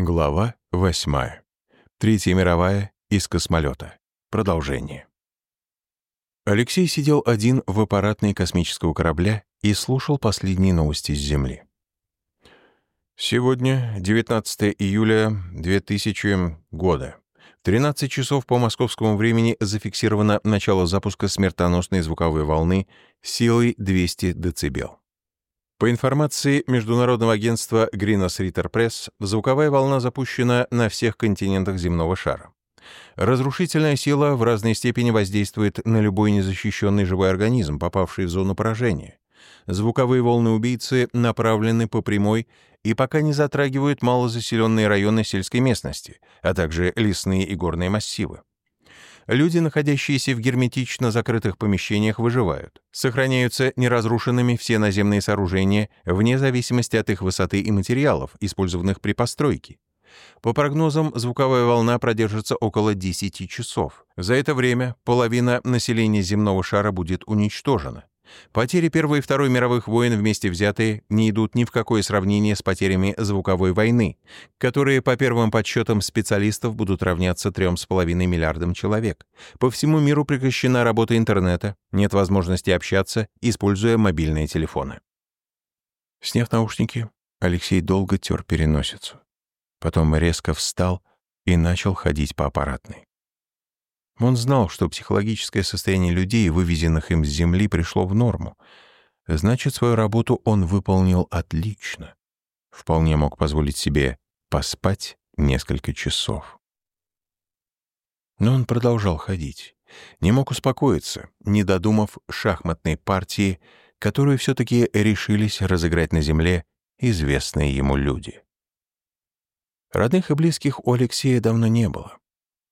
Глава 8. Третья мировая из космолета. Продолжение. Алексей сидел один в аппаратной космического корабля и слушал последние новости с Земли. Сегодня 19 июля 2000 года. В 13 часов по московскому времени зафиксировано начало запуска смертоносной звуковой волны силой 200 дБ. По информации Международного агентства Greenos Ritter Press, звуковая волна запущена на всех континентах земного шара. Разрушительная сила в разной степени воздействует на любой незащищенный живой организм, попавший в зону поражения. Звуковые волны убийцы направлены по прямой и пока не затрагивают малозаселенные районы сельской местности, а также лесные и горные массивы. Люди, находящиеся в герметично закрытых помещениях, выживают. Сохраняются неразрушенными все наземные сооружения, вне зависимости от их высоты и материалов, использованных при постройке. По прогнозам, звуковая волна продержится около 10 часов. За это время половина населения земного шара будет уничтожена. Потери Первой и Второй мировых войн вместе взятые не идут ни в какое сравнение с потерями звуковой войны, которые, по первым подсчетам специалистов, будут равняться 3,5 миллиардам человек. По всему миру прекращена работа интернета, нет возможности общаться, используя мобильные телефоны. Сняв наушники, Алексей долго тер переносицу. Потом резко встал и начал ходить по аппаратной. Он знал, что психологическое состояние людей, вывезенных им с Земли, пришло в норму. Значит, свою работу он выполнил отлично. Вполне мог позволить себе поспать несколько часов. Но он продолжал ходить. Не мог успокоиться, не додумав шахматной партии, которую все-таки решились разыграть на Земле известные ему люди. Родных и близких у Алексея давно не было.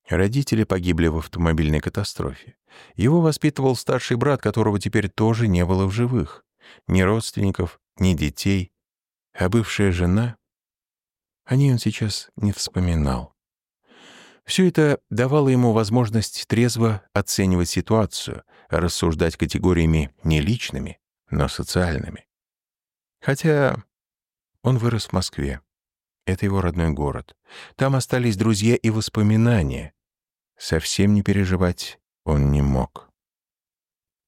Родители погибли в автомобильной катастрофе. Его воспитывал старший брат, которого теперь тоже не было в живых. Ни родственников, ни детей. А бывшая жена... О ней он сейчас не вспоминал. Все это давало ему возможность трезво оценивать ситуацию, рассуждать категориями не личными, но социальными. Хотя он вырос в Москве. Это его родной город. Там остались друзья и воспоминания, Совсем не переживать он не мог.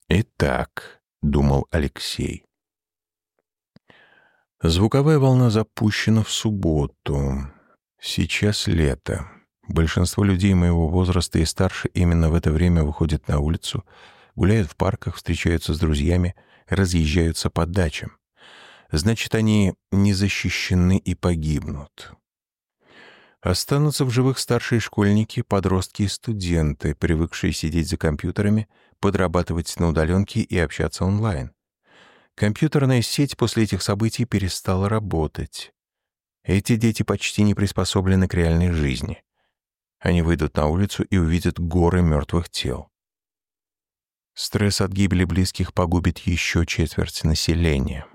«Итак», — думал Алексей, — «звуковая волна запущена в субботу. Сейчас лето. Большинство людей моего возраста и старше именно в это время выходят на улицу, гуляют в парках, встречаются с друзьями, разъезжаются по дачам. Значит, они не защищены и погибнут. Останутся в живых старшие школьники, подростки и студенты, привыкшие сидеть за компьютерами, подрабатывать на удаленке и общаться онлайн. Компьютерная сеть после этих событий перестала работать. Эти дети почти не приспособлены к реальной жизни. Они выйдут на улицу и увидят горы мертвых тел. Стресс от гибели близких погубит еще четверть населения.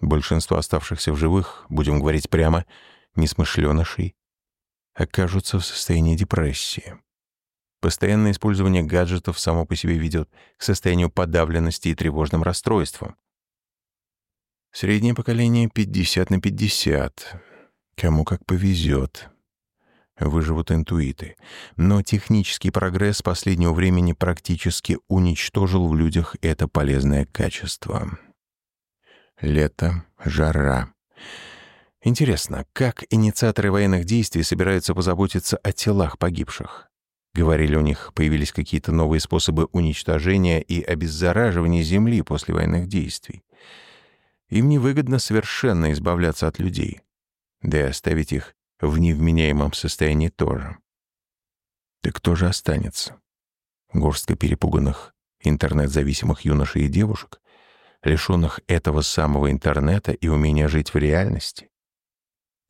Большинство оставшихся в живых, будем говорить прямо, несмышленышей, окажутся в состоянии депрессии. Постоянное использование гаджетов само по себе ведет к состоянию подавленности и тревожным расстройствам. Среднее поколение 50 на 50. Кому как повезет. Выживут интуиты. Но технический прогресс последнего времени практически уничтожил в людях это полезное качество. Лето, жара. Интересно, как инициаторы военных действий собираются позаботиться о телах погибших? Говорили, у них появились какие-то новые способы уничтожения и обеззараживания земли после военных действий. Им невыгодно совершенно избавляться от людей, да и оставить их в невменяемом состоянии тоже. Так кто же останется? Горстка перепуганных интернет-зависимых юношей и девушек, лишенных этого самого интернета и умения жить в реальности?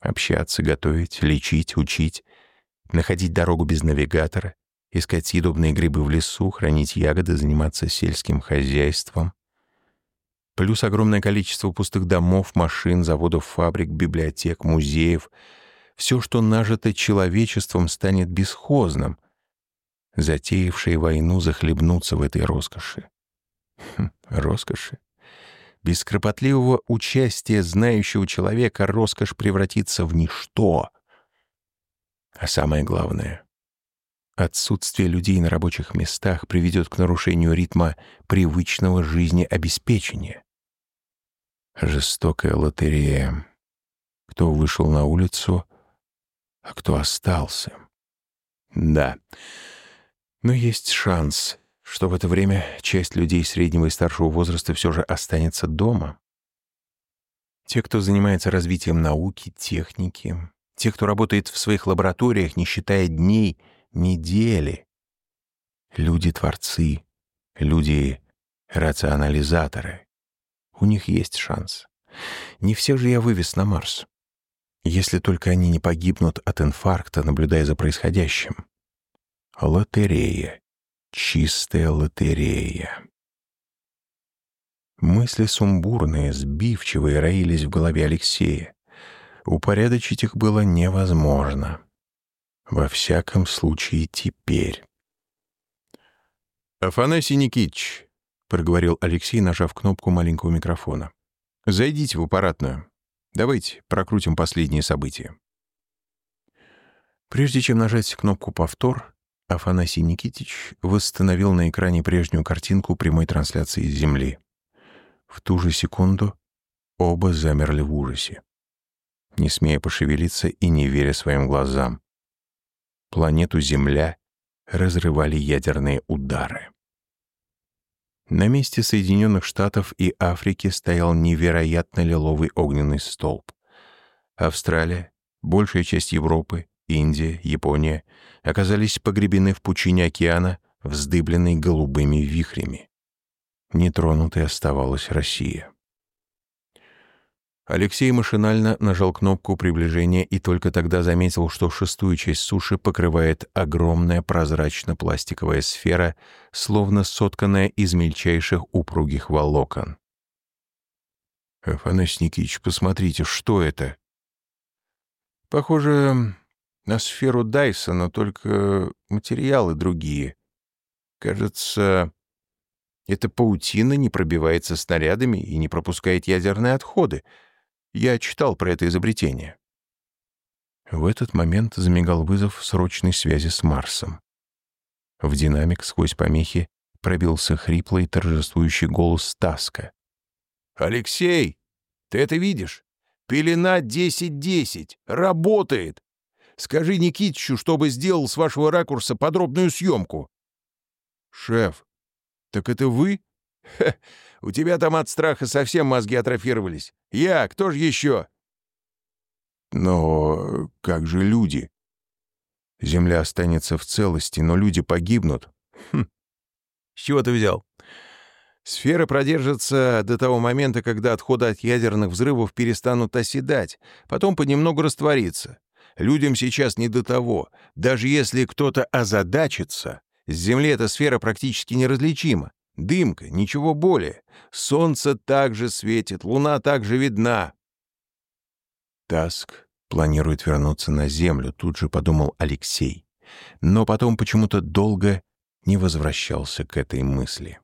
Общаться, готовить, лечить, учить, находить дорогу без навигатора, искать съедобные грибы в лесу, хранить ягоды, заниматься сельским хозяйством. Плюс огромное количество пустых домов, машин, заводов, фабрик, библиотек, музеев. Все, что нажито человечеством, станет бесхозным. Затеявшие войну захлебнутся в этой роскоши. Хм, роскоши? Без кропотливого участия знающего человека роскошь превратится в ничто. А самое главное — отсутствие людей на рабочих местах приведет к нарушению ритма привычного жизнеобеспечения. Жестокая лотерея. Кто вышел на улицу, а кто остался. Да, но есть шанс, что в это время часть людей среднего и старшего возраста все же останется дома. Те, кто занимается развитием науки, техники, те, кто работает в своих лабораториях, не считая дней, недели. Люди-творцы, люди-рационализаторы. У них есть шанс. Не всех же я вывез на Марс. Если только они не погибнут от инфаркта, наблюдая за происходящим. Лотерея. Чистая лотерея. Мысли сумбурные, сбивчивые роились в голове Алексея. Упорядочить их было невозможно. Во всяком случае, теперь. «Афанасий Никитич», — проговорил Алексей, нажав кнопку маленького микрофона, — «зайдите в аппаратную. Давайте прокрутим последние события». Прежде чем нажать кнопку «Повтор», Афанасий Никитич восстановил на экране прежнюю картинку прямой трансляции с Земли. В ту же секунду оба замерли в ужасе не смея пошевелиться и не веря своим глазам. Планету Земля разрывали ядерные удары. На месте Соединенных Штатов и Африки стоял невероятно лиловый огненный столб. Австралия, большая часть Европы, Индия, Япония оказались погребены в пучине океана, вздыбленной голубыми вихрями. Нетронутой оставалась Россия. Алексей машинально нажал кнопку приближения и только тогда заметил, что шестую часть суши покрывает огромная прозрачно-пластиковая сфера, словно сотканная из мельчайших упругих волокон. «Афанасий Никитич, посмотрите, что это?» «Похоже на сферу Дайсона, только материалы другие. Кажется, эта паутина не пробивается снарядами и не пропускает ядерные отходы», я читал про это изобретение». В этот момент замигал вызов срочной связи с Марсом. В динамик сквозь помехи пробился хриплый торжествующий голос Таска. «Алексей, ты это видишь? Пелена 10-10. Работает! Скажи Никитичу, чтобы сделал с вашего ракурса подробную съемку». «Шеф, так это вы?» Ха, у тебя там от страха совсем мозги атрофировались. Я, кто же еще? Но как же люди? Земля останется в целости, но люди погибнут. Хм. С чего ты взял? Сфера продержится до того момента, когда отходы от ядерных взрывов перестанут оседать, потом понемногу раствориться. Людям сейчас не до того. Даже если кто-то озадачится, с Земли эта сфера практически неразличима. Дымка, ничего более. Солнце также светит, луна также видна. Таск планирует вернуться на Землю, тут же подумал Алексей. Но потом почему-то долго не возвращался к этой мысли.